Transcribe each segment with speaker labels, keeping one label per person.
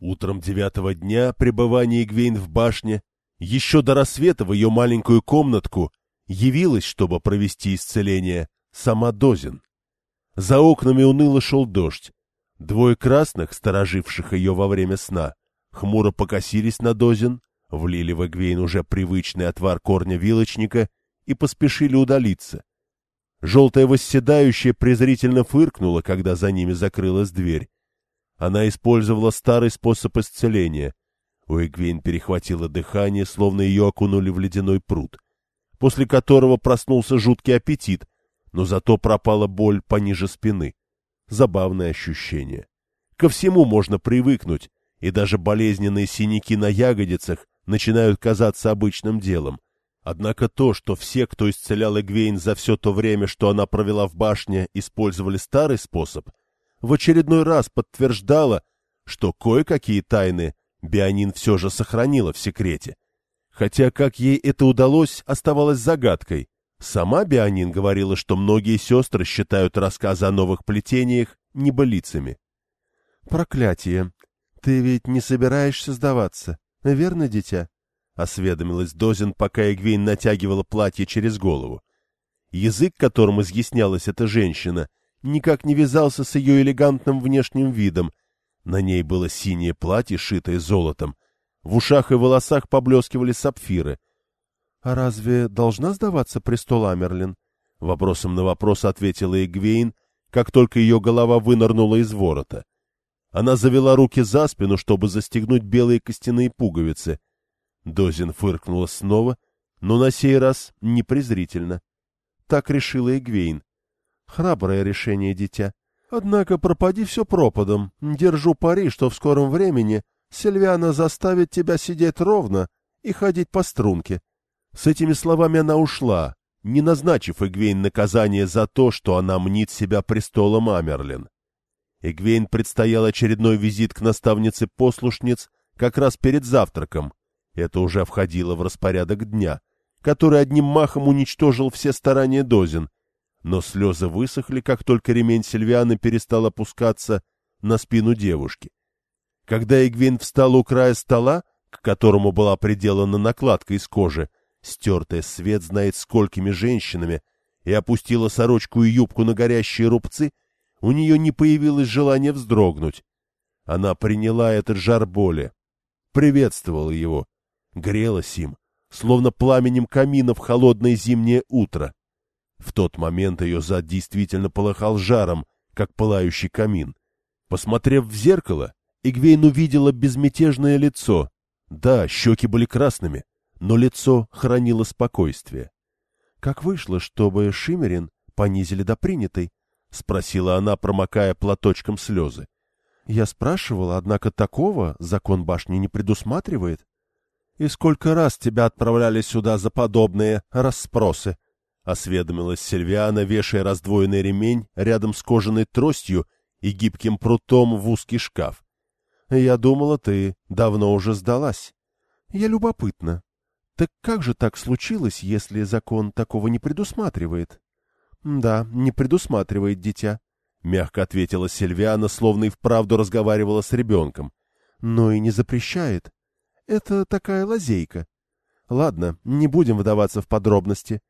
Speaker 1: Утром девятого дня пребывания Игвейн в башне, еще до рассвета в ее маленькую комнатку явилась, чтобы провести исцеление, сама Дозин. За окнами уныло шел дождь. Двое красных, стороживших ее во время сна, хмуро покосились на Дозин, влили в Эгвейн уже привычный отвар корня вилочника и поспешили удалиться. Желтая восседающая презрительно фыркнула, когда за ними закрылась дверь. Она использовала старый способ исцеления. У Эгвейн перехватило дыхание, словно ее окунули в ледяной пруд, после которого проснулся жуткий аппетит — но зато пропала боль пониже спины. Забавное ощущение. Ко всему можно привыкнуть, и даже болезненные синяки на ягодицах начинают казаться обычным делом. Однако то, что все, кто исцелял Эгвейн за все то время, что она провела в башне, использовали старый способ, в очередной раз подтверждало, что кое-какие тайны Бионин все же сохранила в секрете. Хотя как ей это удалось, оставалось загадкой, Сама Бионин говорила, что многие сестры считают рассказы о новых плетениях небылицами. «Проклятие! Ты ведь не собираешься сдаваться, верно, дитя?» — осведомилась Дозин, пока Эгвейн натягивала платье через голову. Язык, которым изъяснялась эта женщина, никак не вязался с ее элегантным внешним видом. На ней было синее платье, шитое золотом. В ушах и волосах поблескивали сапфиры — «А разве должна сдаваться престол Амерлин?» Вопросом на вопрос ответила Эгвейн, как только ее голова вынырнула из ворота. Она завела руки за спину, чтобы застегнуть белые костяные пуговицы. Дозин фыркнула снова, но на сей раз не презрительно. Так решила Эгвейн. Храброе решение, дитя. Однако пропади все пропадом. Держу пари, что в скором времени Сильвиана заставит тебя сидеть ровно и ходить по струнке. С этими словами она ушла, не назначив Эгвейн наказание за то, что она мнит себя престолом Амерлин. Эгвейн предстоял очередной визит к наставнице послушниц как раз перед завтраком. Это уже входило в распорядок дня, который одним махом уничтожил все старания Дозин. Но слезы высохли, как только ремень Сильвианы перестал опускаться на спину девушки. Когда Эгвейн встала у края стола, к которому была приделана накладка из кожи, стертая свет знает сколькими женщинами, и опустила сорочку и юбку на горящие рубцы, у нее не появилось желания вздрогнуть. Она приняла этот жар боли, приветствовала его, грелась им, словно пламенем камина в холодное зимнее утро. В тот момент ее зад действительно полыхал жаром, как пылающий камин. Посмотрев в зеркало, Игвейн увидела безмятежное лицо. Да, щеки были красными, но лицо хранило спокойствие. — Как вышло, чтобы Шимерин понизили до принятой? — спросила она, промокая платочком слезы. — Я спрашивала, однако такого закон башни не предусматривает. — И сколько раз тебя отправляли сюда за подобные расспросы? — осведомилась Сильвиана, вешая раздвоенный ремень рядом с кожаной тростью и гибким прутом в узкий шкаф. — Я думала, ты давно уже сдалась. — Я любопытна, так как же так случилось, если закон такого не предусматривает? — Да, не предусматривает, дитя, — мягко ответила Сильвиана, словно и вправду разговаривала с ребенком. — Но и не запрещает. Это такая лазейка. Ладно, не будем вдаваться в подробности.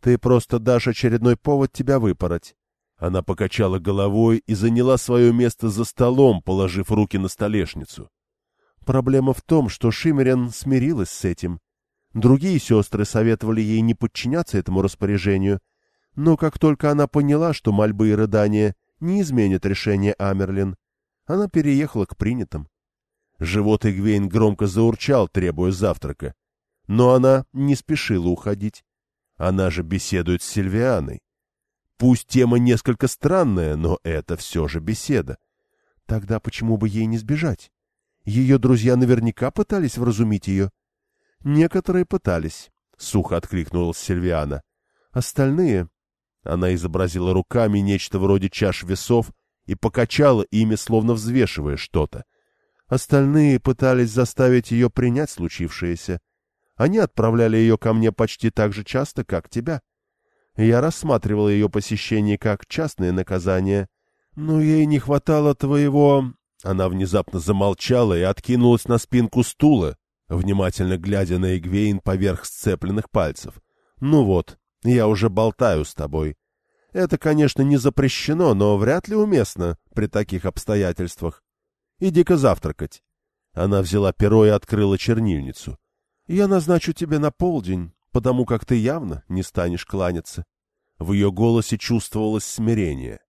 Speaker 1: Ты просто дашь очередной повод тебя выпороть. Она покачала головой и заняла свое место за столом, положив руки на столешницу. Проблема в том, что Шиммерен смирилась с этим. Другие сестры советовали ей не подчиняться этому распоряжению, но как только она поняла, что мольбы и рыдания не изменят решение Амерлин, она переехала к принятым. Живот Игвейн громко заурчал, требуя завтрака. Но она не спешила уходить. Она же беседует с Сильвианой. Пусть тема несколько странная, но это все же беседа. Тогда почему бы ей не сбежать? Ее друзья наверняка пытались вразумить ее. Некоторые пытались, — сухо откликнулась Сильвиана. Остальные... Она изобразила руками нечто вроде чаш весов и покачала ими, словно взвешивая что-то. Остальные пытались заставить ее принять случившееся. Они отправляли ее ко мне почти так же часто, как тебя. Я рассматривал ее посещение как частное наказание, но ей не хватало твоего Она внезапно замолчала и откинулась на спинку стула, внимательно глядя на Эгвейн поверх сцепленных пальцев. «Ну вот, я уже болтаю с тобой. Это, конечно, не запрещено, но вряд ли уместно при таких обстоятельствах. Иди-ка завтракать». Она взяла перо и открыла чернильницу. «Я назначу тебе на полдень, потому как ты явно не станешь кланяться». В ее голосе чувствовалось смирение.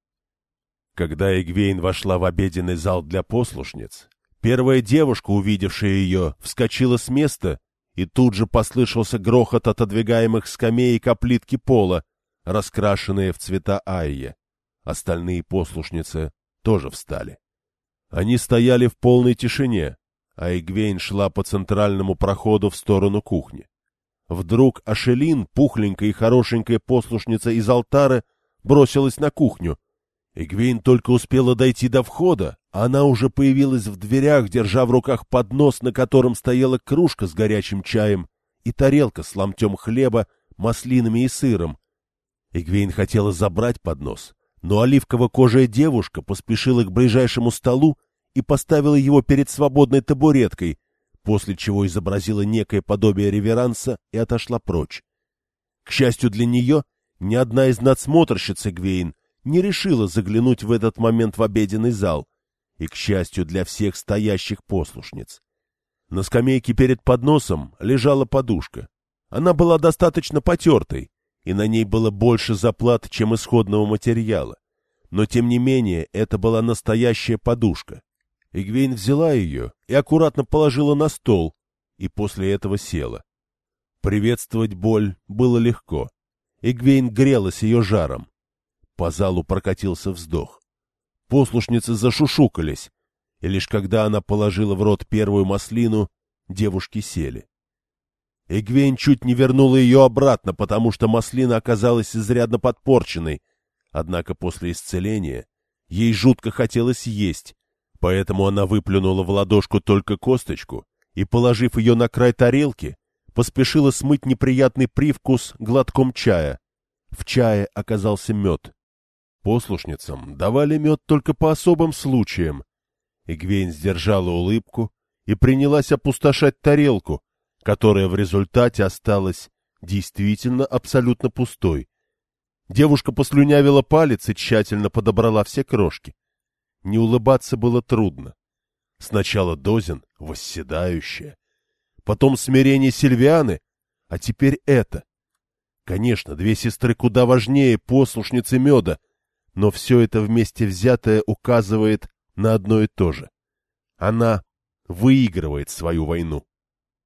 Speaker 1: Когда Эгвейн вошла в обеденный зал для послушниц, первая девушка, увидевшая ее, вскочила с места, и тут же послышался грохот отодвигаемых скамеек о плитки пола, раскрашенные в цвета айя. Остальные послушницы тоже встали. Они стояли в полной тишине, а Эгвейн шла по центральному проходу в сторону кухни. Вдруг Ашелин, пухленькая и хорошенькая послушница из алтара, бросилась на кухню — Игвейн только успела дойти до входа, а она уже появилась в дверях, держа в руках поднос, на котором стояла кружка с горячим чаем и тарелка с ломтем хлеба, маслинами и сыром. Игвейн хотела забрать поднос, но оливково-кожая девушка поспешила к ближайшему столу и поставила его перед свободной табуреткой, после чего изобразила некое подобие реверанса и отошла прочь. К счастью для нее, ни одна из надсмотрщиц Игвейн не решила заглянуть в этот момент в обеденный зал, и, к счастью для всех стоящих послушниц. На скамейке перед подносом лежала подушка. Она была достаточно потертой, и на ней было больше заплат, чем исходного материала. Но, тем не менее, это была настоящая подушка. Игвейн взяла ее и аккуратно положила на стол, и после этого села. Приветствовать боль было легко. Игвейн грелась ее жаром. По залу прокатился вздох. Послушницы зашушукались, и лишь когда она положила в рот первую маслину, девушки сели. Эгвейн чуть не вернула ее обратно, потому что маслина оказалась изрядно подпорченной, однако после исцеления ей жутко хотелось есть, поэтому она выплюнула в ладошку только косточку и, положив ее на край тарелки, поспешила смыть неприятный привкус глотком чая. В чае оказался мед. Послушницам давали мед только по особым случаям. Игвейн сдержала улыбку и принялась опустошать тарелку, которая в результате осталась действительно абсолютно пустой. Девушка послюнявила палец и тщательно подобрала все крошки. Не улыбаться было трудно. Сначала Дозин, восседающая, потом смирение Сильвианы, а теперь это. Конечно, две сестры куда важнее послушницы меда, но все это вместе взятое указывает на одно и то же. Она выигрывает свою войну.